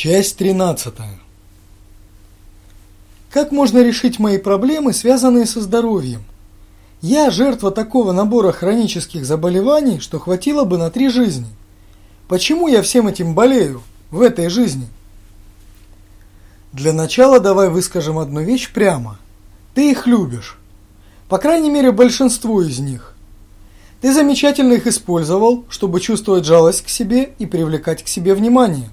Часть 13. Как можно решить мои проблемы, связанные со здоровьем? Я жертва такого набора хронических заболеваний, что хватило бы на три жизни. Почему я всем этим болею в этой жизни? Для начала давай выскажем одну вещь прямо. Ты их любишь. По крайней мере, большинство из них. Ты замечательно их использовал, чтобы чувствовать жалость к себе и привлекать к себе внимание.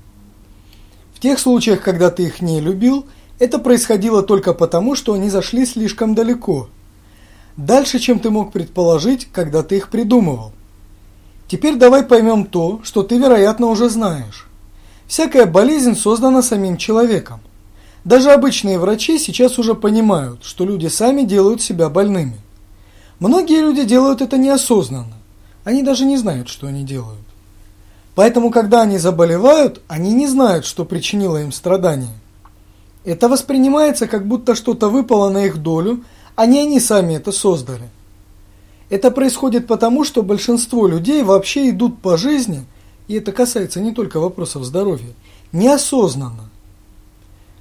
В тех случаях, когда ты их не любил, это происходило только потому, что они зашли слишком далеко. Дальше, чем ты мог предположить, когда ты их придумывал. Теперь давай поймем то, что ты, вероятно, уже знаешь. Всякая болезнь создана самим человеком. Даже обычные врачи сейчас уже понимают, что люди сами делают себя больными. Многие люди делают это неосознанно. Они даже не знают, что они делают. Поэтому, когда они заболевают, они не знают, что причинило им страдания. Это воспринимается, как будто что-то выпало на их долю, а не они сами это создали. Это происходит потому, что большинство людей вообще идут по жизни, и это касается не только вопросов здоровья, неосознанно.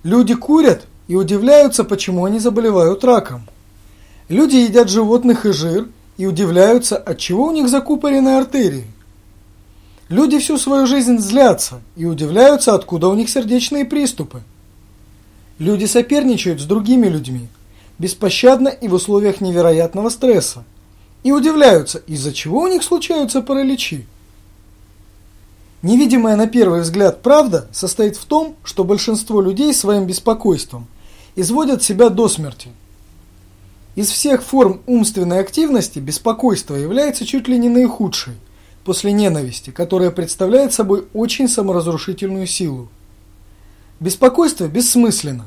Люди курят и удивляются, почему они заболевают раком. Люди едят животных и жир и удивляются, от чего у них закупорены артерии. Люди всю свою жизнь злятся и удивляются, откуда у них сердечные приступы. Люди соперничают с другими людьми, беспощадно и в условиях невероятного стресса, и удивляются, из-за чего у них случаются параличи. Невидимая на первый взгляд правда состоит в том, что большинство людей своим беспокойством изводят себя до смерти. Из всех форм умственной активности беспокойство является чуть ли не наихудшей – после ненависти, которая представляет собой очень саморазрушительную силу. Беспокойство бессмысленно.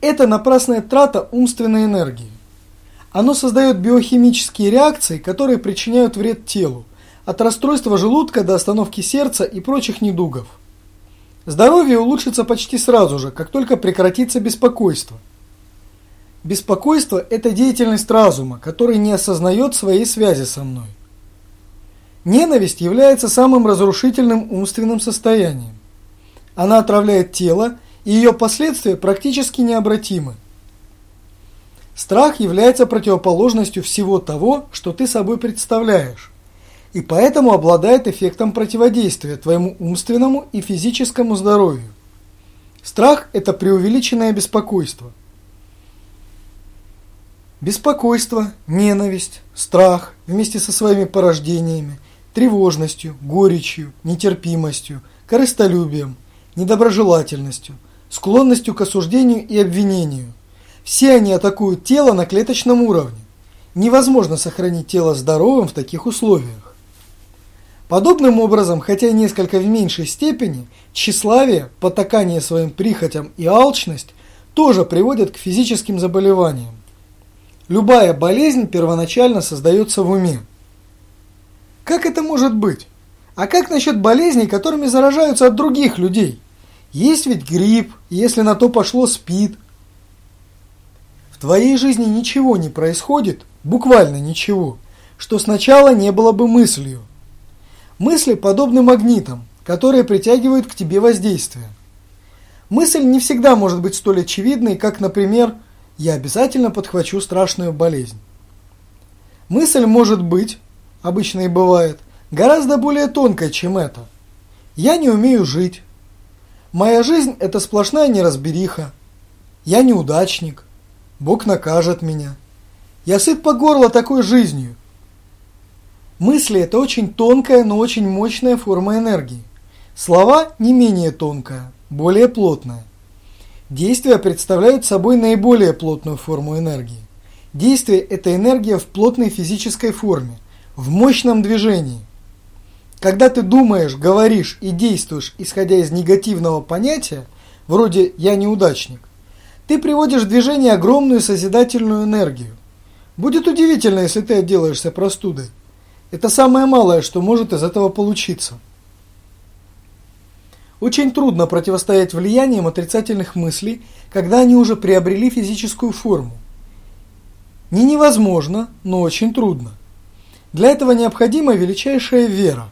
Это напрасная трата умственной энергии. Оно создает биохимические реакции, которые причиняют вред телу, от расстройства желудка до остановки сердца и прочих недугов. Здоровье улучшится почти сразу же, как только прекратится беспокойство. Беспокойство – это деятельность разума, который не осознает своей связи со мной. Ненависть является самым разрушительным умственным состоянием. Она отравляет тело, и ее последствия практически необратимы. Страх является противоположностью всего того, что ты собой представляешь, и поэтому обладает эффектом противодействия твоему умственному и физическому здоровью. Страх – это преувеличенное беспокойство. Беспокойство, ненависть, страх вместе со своими порождениями тревожностью, горечью, нетерпимостью, корыстолюбием, недоброжелательностью, склонностью к осуждению и обвинению. Все они атакуют тело на клеточном уровне. Невозможно сохранить тело здоровым в таких условиях. Подобным образом, хотя несколько в меньшей степени, тщеславие, потакание своим прихотям и алчность тоже приводят к физическим заболеваниям. Любая болезнь первоначально создается в уме. Как это может быть? А как насчет болезней, которыми заражаются от других людей? Есть ведь грипп, если на то пошло спид. В твоей жизни ничего не происходит, буквально ничего, что сначала не было бы мыслью. Мысли подобны магнитам, которые притягивают к тебе воздействие. Мысль не всегда может быть столь очевидной, как, например, «я обязательно подхвачу страшную болезнь». Мысль может быть, обычно и бывает, гораздо более тонкая, чем это. Я не умею жить. Моя жизнь – это сплошная неразбериха. Я неудачник. Бог накажет меня. Я сыт по горло такой жизнью. Мысли – это очень тонкая, но очень мощная форма энергии. Слова – не менее тонкая, более плотная. Действия представляют собой наиболее плотную форму энергии. Действие – это энергия в плотной физической форме в мощном движении. Когда ты думаешь, говоришь и действуешь, исходя из негативного понятия, вроде «я неудачник», ты приводишь в движение огромную созидательную энергию. Будет удивительно, если ты отделаешься простудой. Это самое малое, что может из этого получиться. Очень трудно противостоять влияниям отрицательных мыслей, когда они уже приобрели физическую форму. Не невозможно, но очень трудно. Для этого необходима величайшая вера.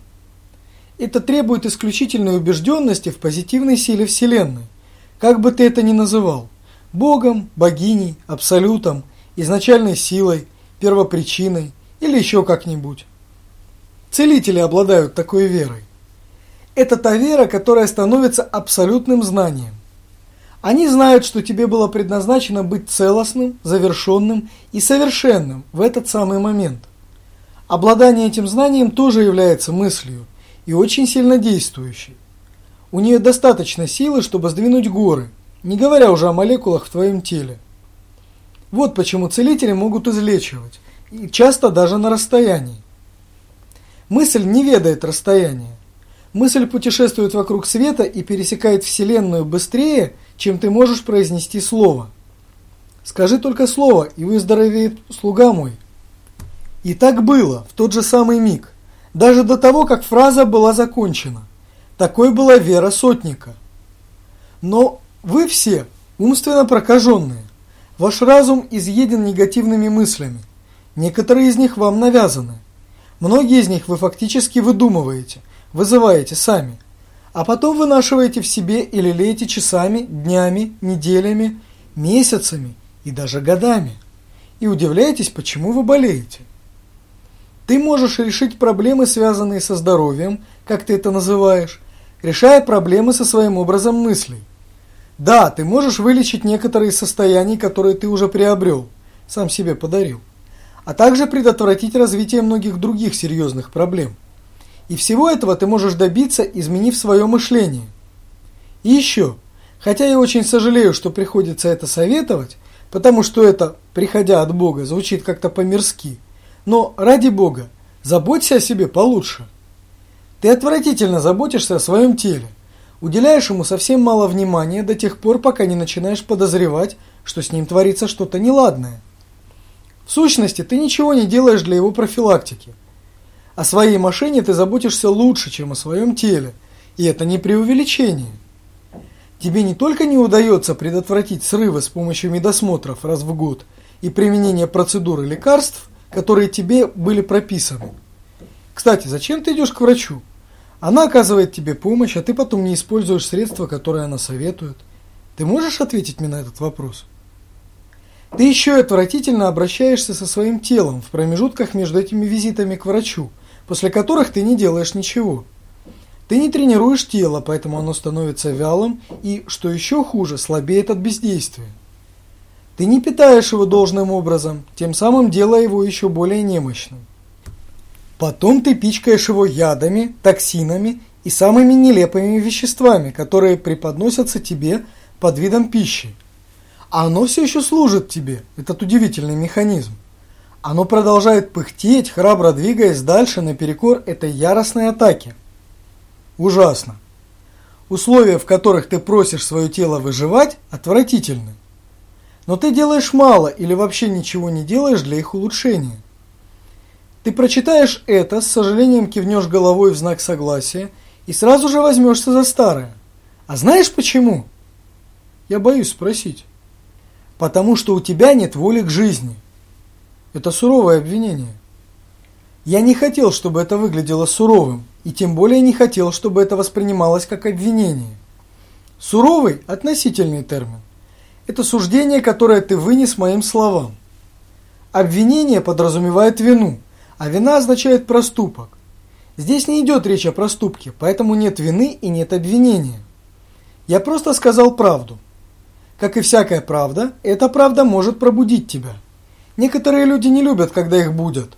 Это требует исключительной убежденности в позитивной силе Вселенной, как бы ты это ни называл – Богом, богиней, абсолютом, изначальной силой, первопричиной или еще как-нибудь. Целители обладают такой верой. Это та вера, которая становится абсолютным знанием. Они знают, что тебе было предназначено быть целостным, завершенным и совершенным в этот самый момент. Обладание этим знанием тоже является мыслью и очень сильно действующей. У нее достаточно силы, чтобы сдвинуть горы, не говоря уже о молекулах в твоем теле. Вот почему целители могут излечивать, и часто даже на расстоянии. Мысль не ведает расстояния. Мысль путешествует вокруг света и пересекает Вселенную быстрее, чем ты можешь произнести слово. Скажи только слово, и выздоровеет слуга мой. И так было, в тот же самый миг, даже до того, как фраза была закончена. Такой была вера сотника. Но вы все умственно прокаженные. Ваш разум изъеден негативными мыслями. Некоторые из них вам навязаны. Многие из них вы фактически выдумываете – вызываете сами, а потом вынашиваете в себе и лелеете часами, днями, неделями, месяцами и даже годами. И удивляетесь, почему вы болеете. Ты можешь решить проблемы, связанные со здоровьем, как ты это называешь, решая проблемы со своим образом мыслей. Да, ты можешь вылечить некоторые состояния, которые ты уже приобрел, сам себе подарил, а также предотвратить развитие многих других серьезных проблем. И всего этого ты можешь добиться, изменив свое мышление. И еще, хотя я очень сожалею, что приходится это советовать, потому что это, приходя от Бога, звучит как-то по-мирски, но ради Бога, заботься о себе получше. Ты отвратительно заботишься о своем теле, уделяешь ему совсем мало внимания до тех пор, пока не начинаешь подозревать, что с ним творится что-то неладное. В сущности, ты ничего не делаешь для его профилактики – о своей машине ты заботишься лучше, чем о своем теле, и это не преувеличение. Тебе не только не удается предотвратить срывы с помощью медосмотров раз в год и применения процедур и лекарств, которые тебе были прописаны. Кстати, зачем ты идешь к врачу? Она оказывает тебе помощь, а ты потом не используешь средства, которые она советует. Ты можешь ответить мне на этот вопрос? Ты еще и отвратительно обращаешься со своим телом в промежутках между этими визитами к врачу – после которых ты не делаешь ничего. Ты не тренируешь тело, поэтому оно становится вялым и, что еще хуже, слабеет от бездействия. Ты не питаешь его должным образом, тем самым делая его еще более немощным. Потом ты пичкаешь его ядами, токсинами и самыми нелепыми веществами, которые преподносятся тебе под видом пищи. А оно все еще служит тебе, этот удивительный механизм. Оно продолжает пыхтеть, храбро двигаясь дальше наперекор этой яростной атаке. Ужасно. Условия, в которых ты просишь свое тело выживать, отвратительны. Но ты делаешь мало или вообще ничего не делаешь для их улучшения. Ты прочитаешь это, с сожалением кивнешь головой в знак согласия и сразу же возьмешься за старое. А знаешь почему? Я боюсь спросить. Потому что у тебя нет воли к жизни. Это суровое обвинение. Я не хотел, чтобы это выглядело суровым, и тем более не хотел, чтобы это воспринималось как обвинение. Суровый – относительный термин. Это суждение, которое ты вынес моим словам. Обвинение подразумевает вину, а вина означает проступок. Здесь не идет речь о проступке, поэтому нет вины и нет обвинения. Я просто сказал правду. Как и всякая правда, эта правда может пробудить тебя. Некоторые люди не любят, когда их будят.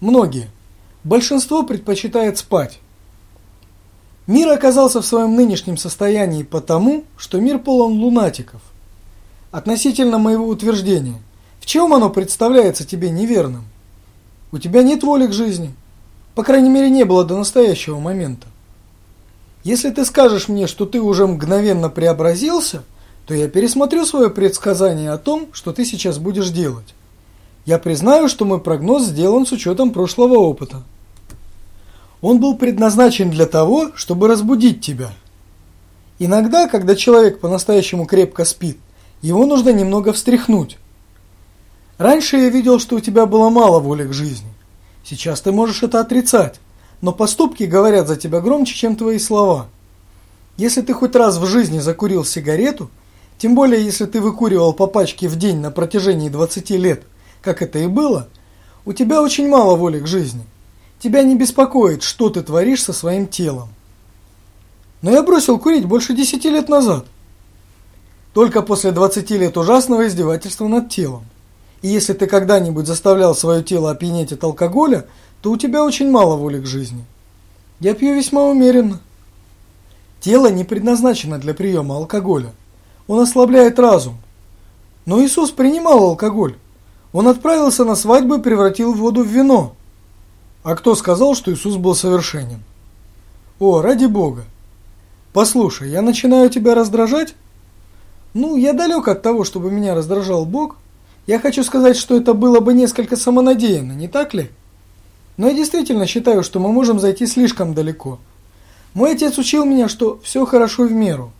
Многие. Большинство предпочитает спать. Мир оказался в своем нынешнем состоянии потому, что мир полон лунатиков. Относительно моего утверждения, в чем оно представляется тебе неверным? У тебя нет воли к жизни. По крайней мере, не было до настоящего момента. Если ты скажешь мне, что ты уже мгновенно преобразился, то я пересмотрю свое предсказание о том, что ты сейчас будешь делать. Я признаю, что мой прогноз сделан с учетом прошлого опыта. Он был предназначен для того, чтобы разбудить тебя. Иногда, когда человек по-настоящему крепко спит, его нужно немного встряхнуть. Раньше я видел, что у тебя было мало воли к жизни. Сейчас ты можешь это отрицать. но поступки говорят за тебя громче, чем твои слова. Если ты хоть раз в жизни закурил сигарету, тем более если ты выкуривал по пачке в день на протяжении 20 лет, как это и было, у тебя очень мало воли к жизни. Тебя не беспокоит, что ты творишь со своим телом. Но я бросил курить больше 10 лет назад. Только после 20 лет ужасного издевательства над телом. И если ты когда-нибудь заставлял свое тело опьянеть от алкоголя, то у тебя очень мало воли к жизни. Я пью весьма умеренно. Тело не предназначено для приема алкоголя. Он ослабляет разум. Но Иисус принимал алкоголь. Он отправился на свадьбу и превратил воду в вино. А кто сказал, что Иисус был совершенен? О, ради Бога! Послушай, я начинаю тебя раздражать? Ну, я далек от того, чтобы меня раздражал Бог. Я хочу сказать, что это было бы несколько самонадеянно, не так ли? Но я действительно считаю, что мы можем зайти слишком далеко. Мой отец учил меня, что все хорошо в меру.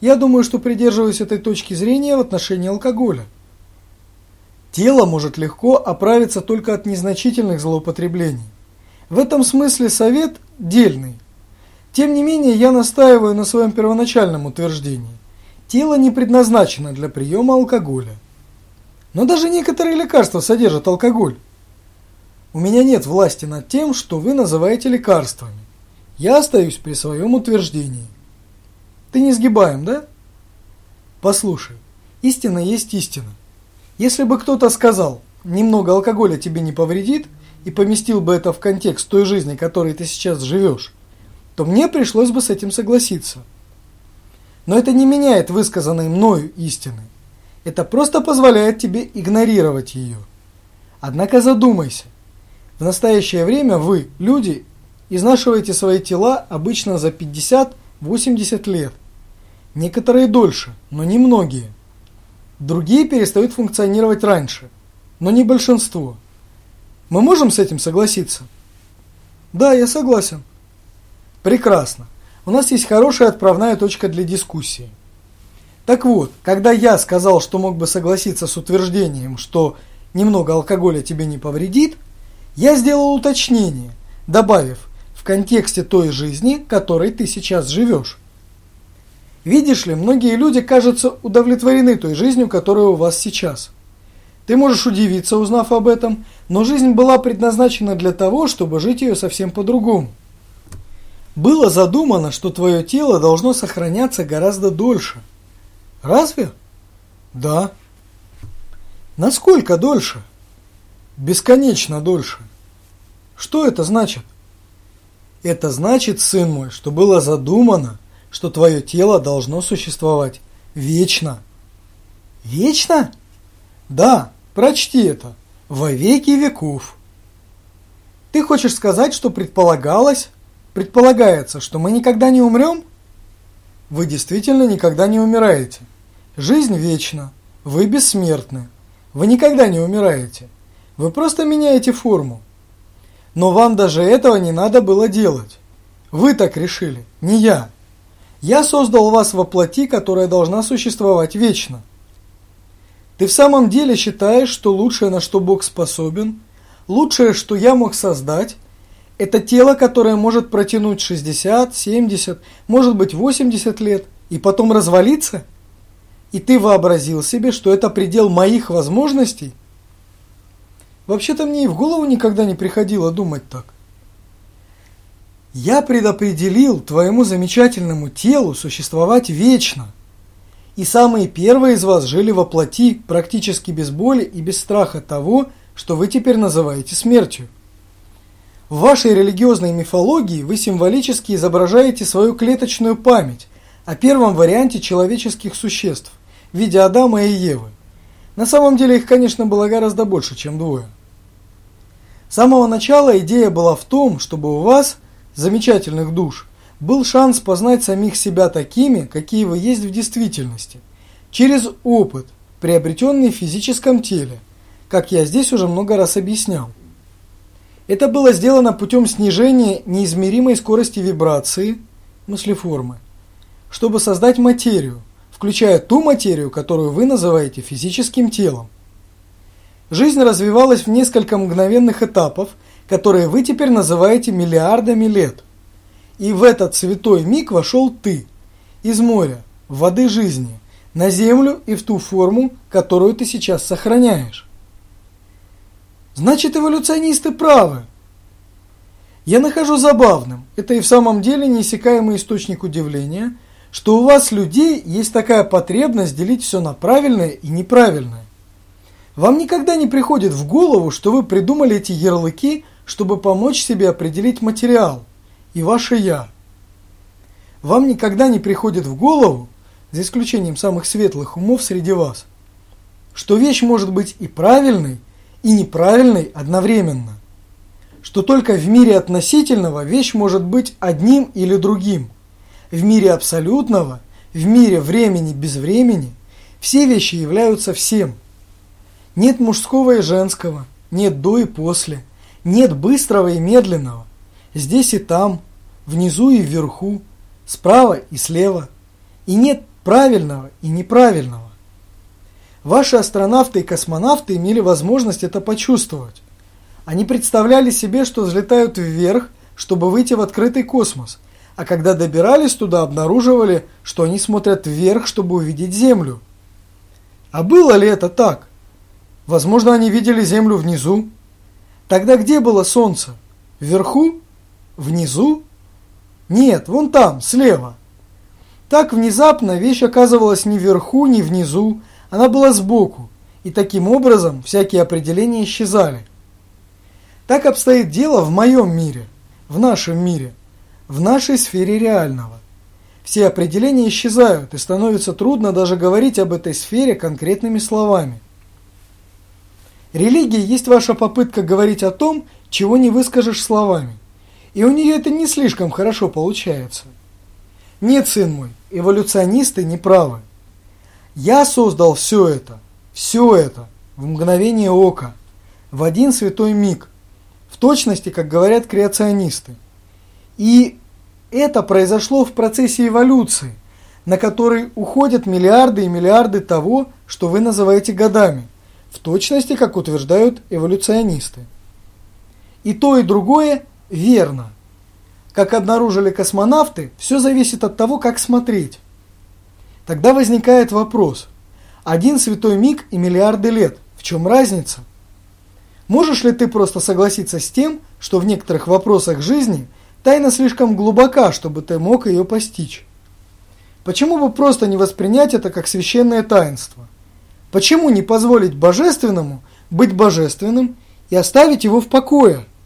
Я думаю, что придерживаюсь этой точки зрения в отношении алкоголя. Тело может легко оправиться только от незначительных злоупотреблений. В этом смысле совет дельный. Тем не менее, я настаиваю на своем первоначальном утверждении. Тело не предназначено для приема алкоголя. Но даже некоторые лекарства содержат алкоголь. У меня нет власти над тем, что вы называете лекарствами. Я остаюсь при своем утверждении. Ты не сгибаем, да? Послушай, истина есть истина. Если бы кто-то сказал, немного алкоголя тебе не повредит, и поместил бы это в контекст той жизни, которой ты сейчас живешь, то мне пришлось бы с этим согласиться. Но это не меняет высказанной мною истины. Это просто позволяет тебе игнорировать ее. Однако задумайся. В настоящее время вы, люди, изнашиваете свои тела обычно за 50-80 лет. Некоторые дольше, но не многие. Другие перестают функционировать раньше, но не большинство. Мы можем с этим согласиться? Да, я согласен. Прекрасно. У нас есть хорошая отправная точка для дискуссии. Так вот, когда я сказал, что мог бы согласиться с утверждением, что немного алкоголя тебе не повредит, я сделал уточнение, добавив в контексте той жизни, которой ты сейчас живешь. Видишь ли, многие люди, кажутся удовлетворены той жизнью, которая у вас сейчас. Ты можешь удивиться, узнав об этом, но жизнь была предназначена для того, чтобы жить ее совсем по-другому. Было задумано, что твое тело должно сохраняться гораздо дольше – Разве? Да. Насколько дольше? Бесконечно дольше. Что это значит? Это значит, сын мой, что было задумано, что твое тело должно существовать вечно. Вечно? Да, прочти это. Во веки веков. Ты хочешь сказать, что предполагалось, предполагается, что мы никогда не умрем? Вы действительно никогда не умираете. Жизнь вечна. Вы бессмертны. Вы никогда не умираете. Вы просто меняете форму. Но вам даже этого не надо было делать. Вы так решили, не я. Я создал вас во плоти, которая должна существовать вечно. Ты в самом деле считаешь, что лучшее, на что Бог способен, лучшее, что я мог создать, это тело, которое может протянуть 60, 70, может быть 80 лет и потом развалиться? И ты вообразил себе, что это предел моих возможностей? Вообще-то мне и в голову никогда не приходило думать так. Я предопределил твоему замечательному телу существовать вечно. И самые первые из вас жили во плоти, практически без боли и без страха того, что вы теперь называете смертью. В вашей религиозной мифологии вы символически изображаете свою клеточную память о первом варианте человеческих существ в виде Адама и Евы. На самом деле их, конечно, было гораздо больше, чем двое. С самого начала идея была в том, чтобы у вас, замечательных душ, был шанс познать самих себя такими, какие вы есть в действительности, через опыт, приобретенный в физическом теле, как я здесь уже много раз объяснял. Это было сделано путем снижения неизмеримой скорости вибрации мыслеформы, чтобы создать материю, включая ту материю, которую вы называете физическим телом. Жизнь развивалась в несколько мгновенных этапов, которые вы теперь называете миллиардами лет. И в этот святой миг вошел ты из моря, воды жизни, на землю и в ту форму, которую ты сейчас сохраняешь. Значит, эволюционисты правы. Я нахожу забавным, это и в самом деле неиссякаемый источник удивления, что у вас, людей, есть такая потребность делить все на правильное и неправильное. Вам никогда не приходит в голову, что вы придумали эти ярлыки, чтобы помочь себе определить материал и ваше «я». Вам никогда не приходит в голову, за исключением самых светлых умов среди вас, что вещь может быть и правильной, и неправильной одновременно что только в мире относительного вещь может быть одним или другим. В мире абсолютного, в мире времени без времени, все вещи являются всем. Нет мужского и женского, нет до и после, нет быстрого и медленного. Здесь и там, внизу и вверху, справа и слева. И нет правильного и неправильного. Ваши астронавты и космонавты имели возможность это почувствовать. Они представляли себе, что взлетают вверх, чтобы выйти в открытый космос, а когда добирались туда, обнаруживали, что они смотрят вверх, чтобы увидеть Землю. А было ли это так? Возможно, они видели Землю внизу. Тогда где было Солнце? Вверху? Внизу? Нет, вон там, слева. Так внезапно вещь оказывалась ни вверху, ни внизу, она была сбоку, и таким образом всякие определения исчезали. Так обстоит дело в моем мире, в нашем мире, в нашей сфере реального. Все определения исчезают, и становится трудно даже говорить об этой сфере конкретными словами. Религия есть ваша попытка говорить о том, чего не выскажешь словами. И у нее это не слишком хорошо получается. Нет, сын мой, эволюционисты не правы. Я создал все это, все это, в мгновение ока, в один святой миг – в точности, как говорят креационисты. И это произошло в процессе эволюции, на который уходят миллиарды и миллиарды того, что вы называете годами, в точности, как утверждают эволюционисты. И то, и другое верно. Как обнаружили космонавты, все зависит от того, как смотреть. Тогда возникает вопрос. Один святой миг и миллиарды лет. В чем разница? Можешь ли ты просто согласиться с тем, что в некоторых вопросах жизни тайна слишком глубока, чтобы ты мог ее постичь? Почему бы просто не воспринять это как священное таинство? Почему не позволить божественному быть божественным и оставить его в покое –